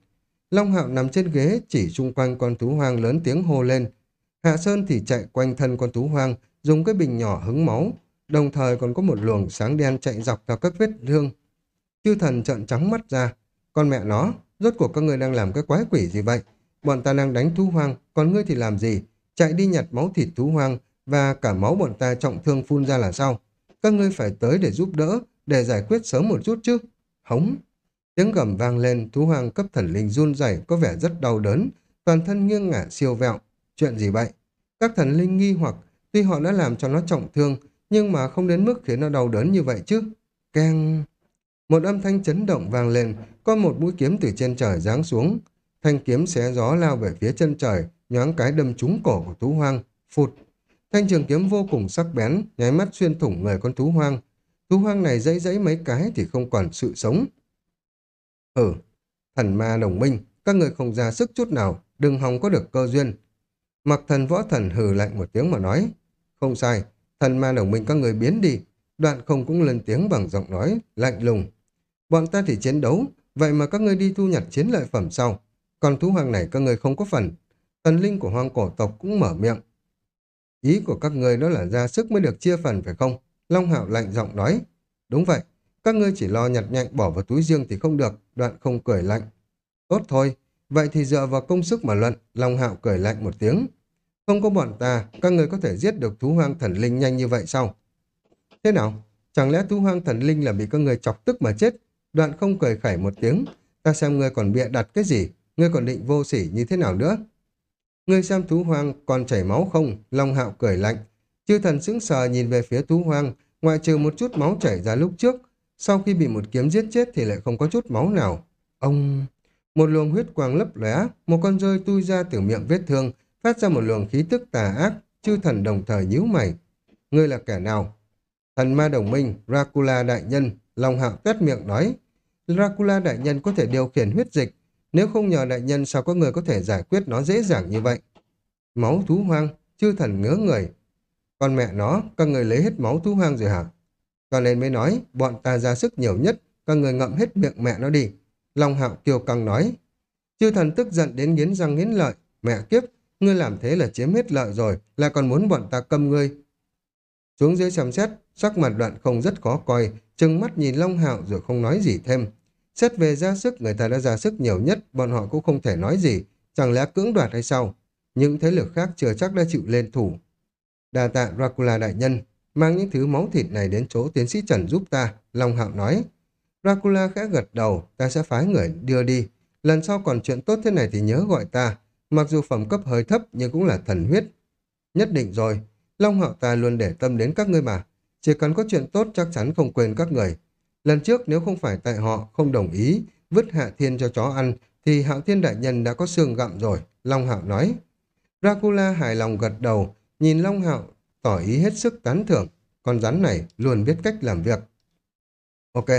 Long Hạo nằm trên ghế chỉ xung quanh con thú hoang lớn tiếng hô lên. Hạ Sơn thì chạy quanh thân con thú hoang, dùng cái bình nhỏ hứng máu, đồng thời còn có một luồng sáng đen chạy dọc theo các vết thương. Chư thần trợn trắng mắt ra, con mẹ nó, rốt cuộc các ngươi đang làm cái quái quỷ gì vậy? Bọn ta đang đánh thú hoang, còn ngươi thì làm gì? Chạy đi nhặt máu thịt thú hoang và cả máu bọn ta trọng thương phun ra là sao? Các ngươi phải tới để giúp đỡ, để giải quyết sớm một chút chứ. Hống! Tiếng gầm vang lên, thú hoang cấp thần linh run rẩy có vẻ rất đau đớn, toàn thân nghiêng ngả siêu vẹo. Chuyện gì vậy? Các thần linh nghi hoặc, tuy họ đã làm cho nó trọng thương, nhưng mà không đến mức khiến nó đau đớn như vậy chứ. Keng... Một âm thanh chấn động vang lên, có một mũi kiếm từ trên trời giáng xuống. Thanh kiếm xé gió lao về phía chân trời, nhoáng cái đâm trúng cổ của thú hoang. Phụt! Thanh trường kiếm vô cùng sắc bén, nháy mắt xuyên thủng người con thú hoang. Thú hoang này dãy dãy mấy cái thì không còn sự sống. Ừ, thần ma đồng minh, các người không ra sức chút nào, đừng hòng có được cơ duyên. Mặc thần võ thần hừ lạnh một tiếng mà nói. Không sai, thần ma đồng minh các người biến đi. Đoạn không cũng lên tiếng bằng giọng nói, lạnh lùng. Bọn ta thì chiến đấu, vậy mà các ngươi đi thu nhặt chiến lợi phẩm sau. Còn thú hoàng này các người không có phần. Thần linh của hoàng cổ tộc cũng mở miệng. Ý của các ngươi đó là ra sức mới được chia phần phải không? Long Hạo lạnh giọng nói. Đúng vậy, các ngươi chỉ lo nhặt nhạnh bỏ vào túi riêng thì không được, đoạn không cười lạnh. Tốt thôi, vậy thì dựa vào công sức mà luận, Long Hạo cười lạnh một tiếng. Không có bọn ta, các người có thể giết được thú hoang thần linh nhanh như vậy sao? Thế nào? Chẳng lẽ thú hoang thần linh là bị các người chọc tức mà chết? Đoạn không cười khẩy một tiếng. Ta xem ngươi còn bịa đặt cái gì? Ngươi còn định vô sỉ như thế nào nữa? Ngươi xem thú hoang còn chảy máu không? Long hạo cười lạnh. Chư thần sững sờ nhìn về phía thú hoang, ngoại trừ một chút máu chảy ra lúc trước. Sau khi bị một kiếm giết chết thì lại không có chút máu nào. Ông... Một luồng huyết quang lấp lóe, một con rơi tui ra từ miệng vết thương, phát ra một luồng khí tức tà ác, chư thần đồng thời nhíu mày. Ngươi là kẻ nào? Thần ma đồng minh, Dracula đại nhân, Long Hạo tét miệng nói. Dracula đại nhân có thể điều khiển huyết dịch, nếu không nhờ đại nhân sao có người có thể giải quyết nó dễ dàng như vậy? Máu thú hoang, chư thần ngứa người. Con mẹ nó, các người lấy hết máu thú hoang rồi hả? Cho nên mới nói, bọn ta ra sức nhiều nhất, các người ngậm hết miệng mẹ nó đi. Long Hạo kiêu căng nói. Chư thần tức giận đến nghiến răng nghiến lợi. Mẹ kiếp, ngươi làm thế là chiếm hết lợi rồi, là còn muốn bọn ta câm ngươi. Xuống dưới xem xét, sắc mặt đoạn không rất khó coi, trừng mắt nhìn Long Hạo rồi không nói gì thêm. Xét về ra sức, người ta đã ra sức nhiều nhất, bọn họ cũng không thể nói gì, chẳng lẽ cưỡng đoạt hay sao? Những thế lực khác chưa chắc đã chịu lên thủ. Đà tạ Dracula đại nhân, mang những thứ máu thịt này đến chỗ tiến sĩ Trần giúp ta, Long Hạo nói. Dracula khẽ gật đầu, ta sẽ phái người đưa đi. Lần sau còn chuyện tốt thế này thì nhớ gọi ta. Mặc dù phẩm cấp hơi thấp nhưng cũng là thần huyết. Nhất định rồi, Long Hạo ta luôn để tâm đến các ngươi mà. Chỉ cần có chuyện tốt chắc chắn không quên các người. Lần trước nếu không phải tại họ không đồng ý vứt Hạ Thiên cho chó ăn thì Hạo Thiên Đại Nhân đã có xương gặm rồi, Long Hạo nói. Dracula hài lòng gật đầu, nhìn Long Hạo tỏ ý hết sức tán thưởng. Con rắn này luôn biết cách làm việc. Ok,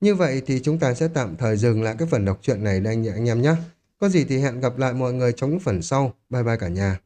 như vậy thì chúng ta sẽ tạm thời dừng lại cái phần đọc truyện này đây anh, anh em nhé. Có gì thì hẹn gặp lại mọi người trong những phần sau. Bye bye cả nhà.